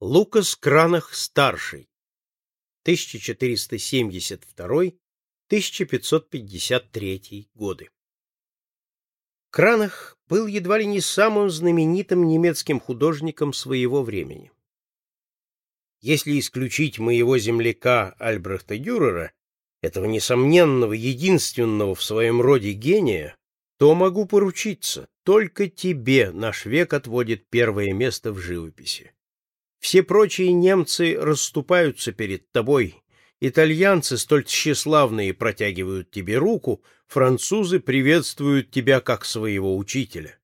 Лукас Кранах-старший 1472-1553 годы. Кранах был едва ли не самым знаменитым немецким художником своего времени. Если исключить моего земляка Альбрехта Дюрера, этого несомненного, единственного в своем роде гения, то могу поручиться, только тебе наш век отводит первое место в живописи. Все прочие немцы расступаются перед тобой, итальянцы столь тщеславные протягивают тебе руку, французы приветствуют тебя как своего учителя,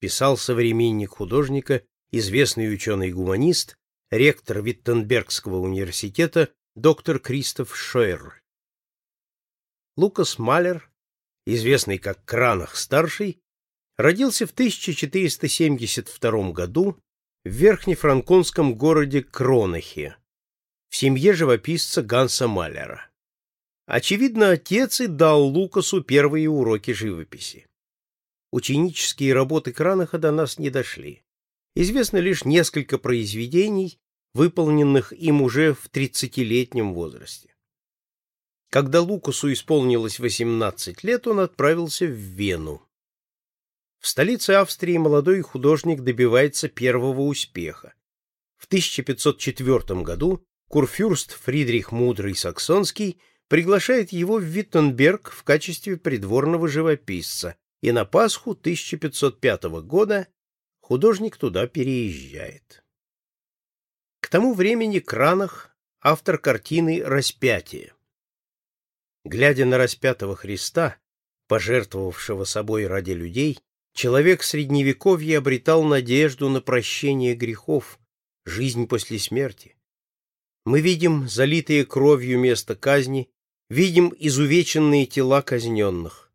писал современник художника, известный ученый-гуманист, ректор Виттенбергского университета доктор Кристоф Шойер. Лукас Малер, известный как Кранах-старший, родился в 1472 году в верхнефранконском городе Кронахе, в семье живописца Ганса Малера. Очевидно, отец и дал Лукасу первые уроки живописи. Ученические работы Кранаха до нас не дошли. Известно лишь несколько произведений, выполненных им уже в тридцатилетнем возрасте. Когда Лукасу исполнилось 18 лет, он отправился в Вену. В столице Австрии молодой художник добивается первого успеха. В 1504 году курфюрст Фридрих Мудрый Саксонский приглашает его в Виттенберг в качестве придворного живописца, и на Пасху 1505 года художник туда переезжает. К тому времени Кранах — автор картины «Распятие». Глядя на распятого Христа, пожертвовавшего собой ради людей, Человек средневековья обретал надежду на прощение грехов, жизнь после смерти. Мы видим залитые кровью место казни, видим изувеченные тела казненных.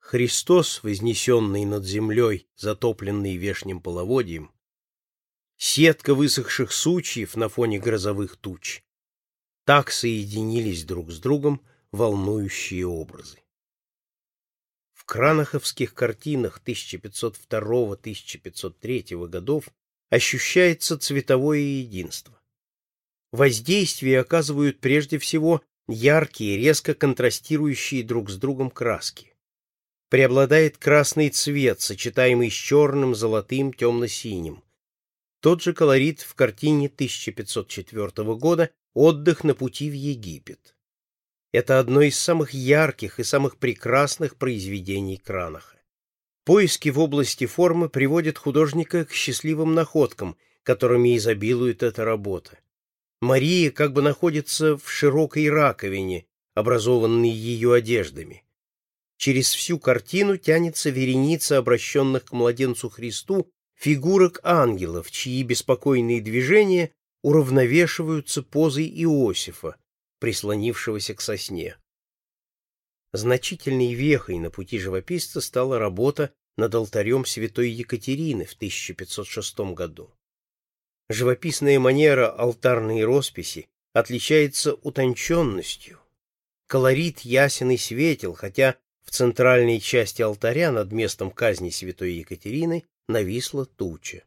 Христос, вознесенный над землей, затопленный вешним половодьем, сетка высохших сучьев на фоне грозовых туч. Так соединились друг с другом волнующие образы. В кранаховских картинах 1502-1503 годов ощущается цветовое единство. Воздействие оказывают прежде всего яркие, резко контрастирующие друг с другом краски. Преобладает красный цвет, сочетаемый с черным, золотым, темно-синим. Тот же колорит в картине 1504 года «Отдых на пути в Египет». Это одно из самых ярких и самых прекрасных произведений Кранаха. Поиски в области формы приводят художника к счастливым находкам, которыми изобилует эта работа. Мария как бы находится в широкой раковине, образованной ее одеждами. Через всю картину тянется вереница обращенных к младенцу Христу фигурок ангелов, чьи беспокойные движения уравновешиваются позой Иосифа, прислонившегося к сосне. Значительной вехой на пути живописца стала работа над алтарем святой Екатерины в 1506 году. Живописная манера алтарной росписи отличается утонченностью. Колорит ясен и светел, хотя в центральной части алтаря над местом казни святой Екатерины нависла туча.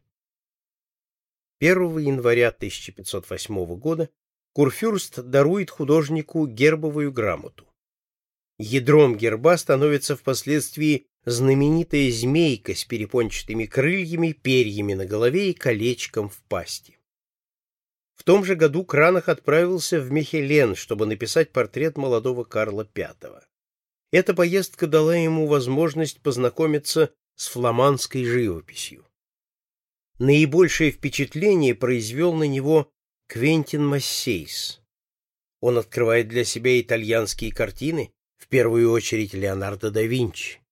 1 января 1508 года Курфюрст дарует художнику гербовую грамоту. Ядром герба становится впоследствии знаменитая змейка с перепончатыми крыльями, перьями на голове и колечком в пасти. В том же году Кранах отправился в Мехелен, чтобы написать портрет молодого Карла V. Эта поездка дала ему возможность познакомиться с фламандской живописью. Наибольшее впечатление произвел на него Квентин Массейс. Он открывает для себя итальянские картины, в первую очередь Леонардо да Винчи.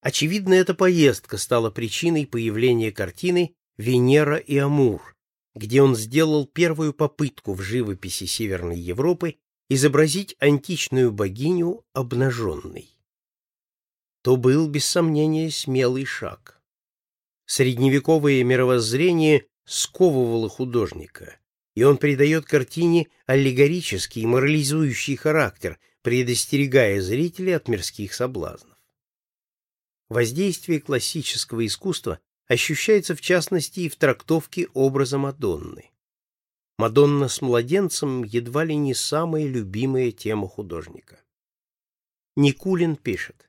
Очевидно, эта поездка стала причиной появления картины «Венера и Амур», где он сделал первую попытку в живописи Северной Европы изобразить античную богиню обнаженной. То был, без сомнения, смелый шаг. Средневековое мировоззрение сковывало художника, и он придает картине аллегорический, морализующий характер, предостерегая зрителей от мирских соблазнов. Воздействие классического искусства ощущается в частности и в трактовке образа Мадонны. Мадонна с младенцем едва ли не самая любимая тема художника. Никулин пишет.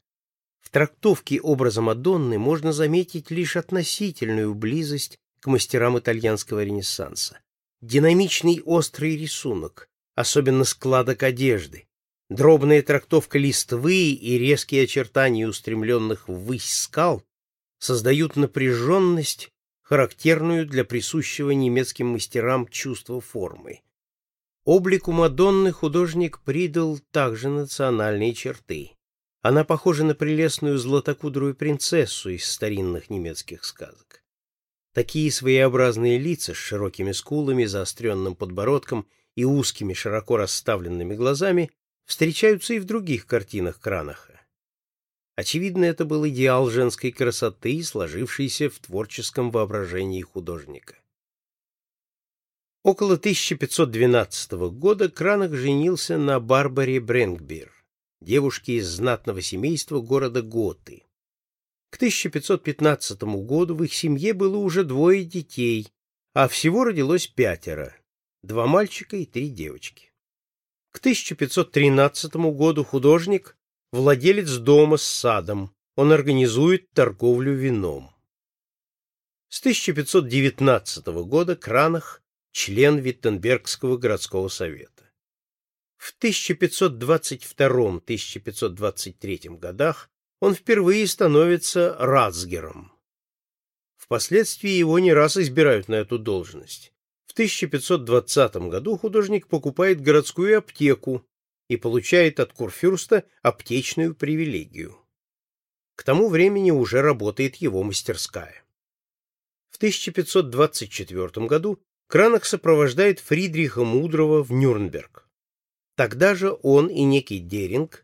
В трактовке образа Мадонны можно заметить лишь относительную близость к мастерам итальянского ренессанса. Динамичный острый рисунок, особенно складок одежды, дробная трактовка листвы и резкие очертания устремленных ввысь скал создают напряженность, характерную для присущего немецким мастерам чувства формы. Облику Мадонны художник придал также национальные черты. Она похожа на прелестную златокудрую принцессу из старинных немецких сказок. Такие своеобразные лица с широкими скулами, заостренным подбородком и узкими широко расставленными глазами встречаются и в других картинах Кранаха. Очевидно, это был идеал женской красоты, сложившийся в творческом воображении художника. Около 1512 года Кранах женился на Барбаре Бренгбир, девушке из знатного семейства города Готы. К 1515 году в их семье было уже двое детей, а всего родилось пятеро — два мальчика и три девочки. К 1513 году художник владелец дома с садом. Он организует торговлю вином. С 1519 года Кранах – член Виттенбергского городского совета. В 1522-1523 годах он впервые становится рацгером. Впоследствии его не раз избирают на эту должность. В 1520 году художник покупает городскую аптеку и получает от Курфюрста аптечную привилегию. К тому времени уже работает его мастерская. В 1524 году Кранах сопровождает Фридриха Мудрого в Нюрнберг. Тогда же он и некий Деринг,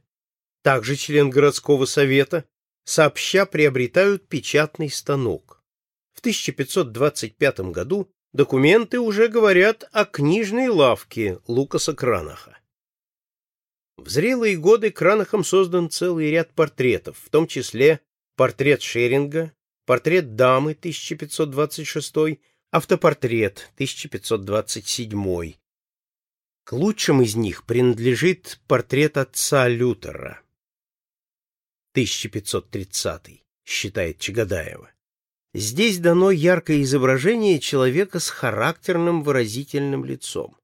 также член городского совета, сообща приобретают печатный станок. В 1525 году документы уже говорят о книжной лавке Лукаса Кранаха. В зрелые годы Кранахом создан целый ряд портретов, в том числе портрет Шеринга, портрет дамы 1526, автопортрет 1527. К лучшим из них принадлежит портрет отца Лютера 1530, считает Чагадаева. Здесь дано яркое изображение человека с характерным выразительным лицом.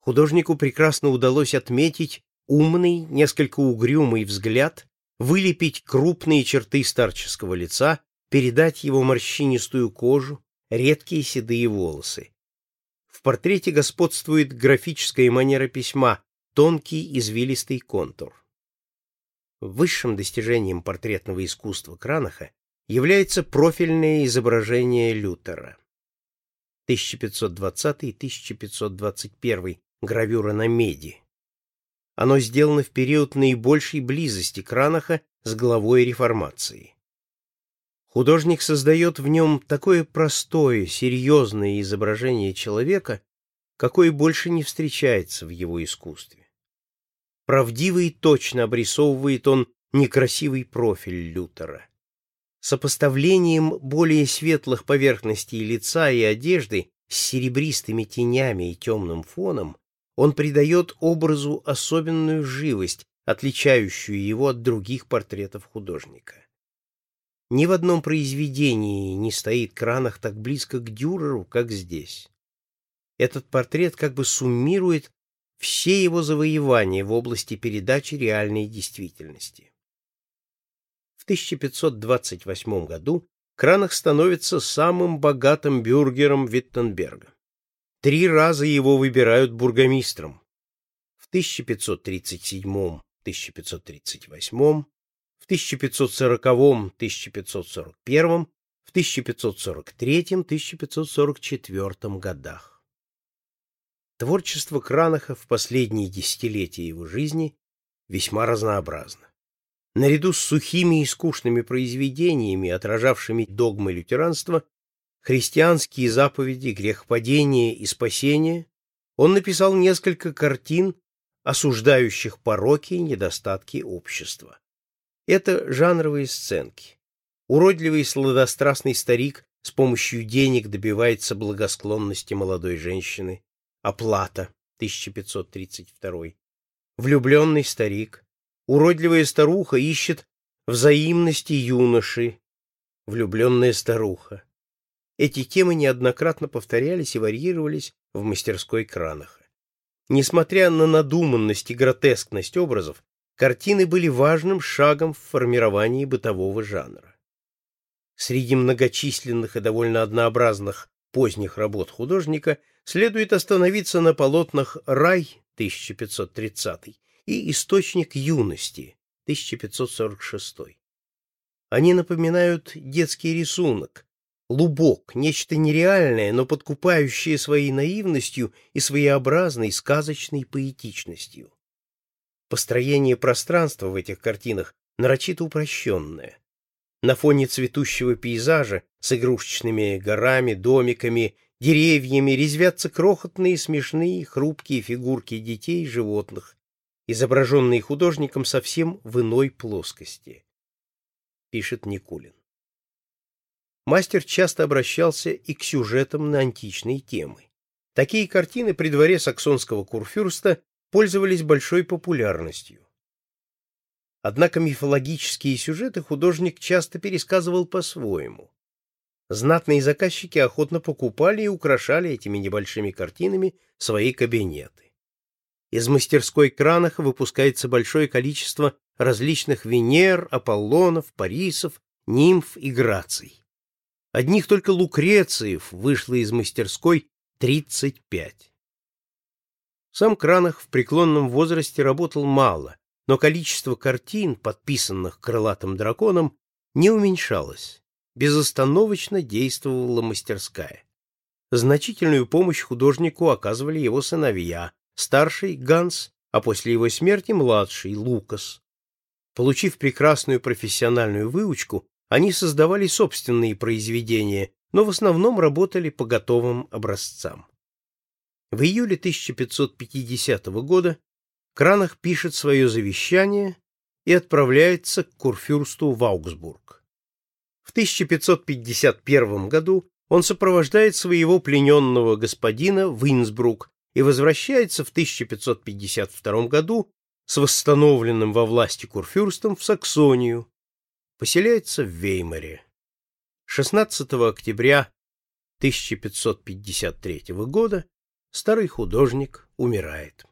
Художнику прекрасно удалось отметить умный, несколько угрюмый взгляд, вылепить крупные черты старческого лица, передать его морщинистую кожу, редкие седые волосы. В портрете господствует графическая манера письма, тонкий извилистый контур. Высшим достижением портретного искусства Кранаха является профильное изображение Лютера. 1520-1521 гравюра на меди. Оно сделано в период наибольшей близости Кранаха с главой реформации. Художник создает в нем такое простое, серьезное изображение человека, какое больше не встречается в его искусстве. Правдиво и точно обрисовывает он некрасивый профиль Лютера. Сопоставлением более светлых поверхностей лица и одежды с серебристыми тенями и темным фоном он придает образу особенную живость, отличающую его от других портретов художника. Ни в одном произведении не стоит Кранах так близко к Дюреру, как здесь. Этот портрет как бы суммирует все его завоевания в области передачи реальной действительности. В 1528 году Кранах становится самым богатым бюргером Виттенберга. Три раза его выбирают бургомистром. В 1537, 1538, в 1540, 1541, в 1543, 1544 годах. Творчество Кранаха в последние десятилетия его жизни весьма разнообразно. Наряду с сухими и скучными произведениями, отражавшими догмы лютеранства, христианские заповеди, грехопадение и спасение, он написал несколько картин, осуждающих пороки и недостатки общества. Это жанровые сценки. Уродливый и сладострастный старик с помощью денег добивается благосклонности молодой женщины. Оплата, 1532. Влюбленный старик. Уродливая старуха ищет взаимности юноши. Влюбленная старуха. Эти темы неоднократно повторялись и варьировались в мастерской Кранаха. Несмотря на надуманность и гротескность образов, картины были важным шагом в формировании бытового жанра. Среди многочисленных и довольно однообразных поздних работ художника следует остановиться на полотнах «Рай» 1530 и «Источник юности» 1546. Они напоминают детский рисунок, лубок, нечто нереальное, но подкупающее своей наивностью и своеобразной сказочной поэтичностью. Построение пространства в этих картинах нарочито упрощенное. На фоне цветущего пейзажа с игрушечными горами, домиками, деревьями резвятся крохотные, смешные, хрупкие фигурки детей и животных, изображенные художником совсем в иной плоскости, пишет Никулин. Мастер часто обращался и к сюжетам на античные темы. Такие картины при дворе саксонского курфюрста пользовались большой популярностью. Однако мифологические сюжеты художник часто пересказывал по-своему. Знатные заказчики охотно покупали и украшали этими небольшими картинами свои кабинеты. Из мастерской Кранаха выпускается большое количество различных Венер, Аполлонов, Парисов, нимф и граций. Одних только Лукрециев вышло из мастерской 35. Сам Кранах в преклонном возрасте работал мало, но количество картин, подписанных крылатым драконом, не уменьшалось. Безостановочно действовала мастерская. Значительную помощь художнику оказывали его сыновья, старший Ганс, а после его смерти младший Лукас. Получив прекрасную профессиональную выучку, они создавали собственные произведения, но в основном работали по готовым образцам. В июле 1550 года Кранах пишет свое завещание и отправляется к курфюрсту в Аугсбург. В 1551 году он сопровождает своего плененного господина в Инсбрук и возвращается в 1552 году с восстановленным во власти курфюрстом в Саксонию, поселяется в Веймаре. 16 октября 1553 года старый художник умирает.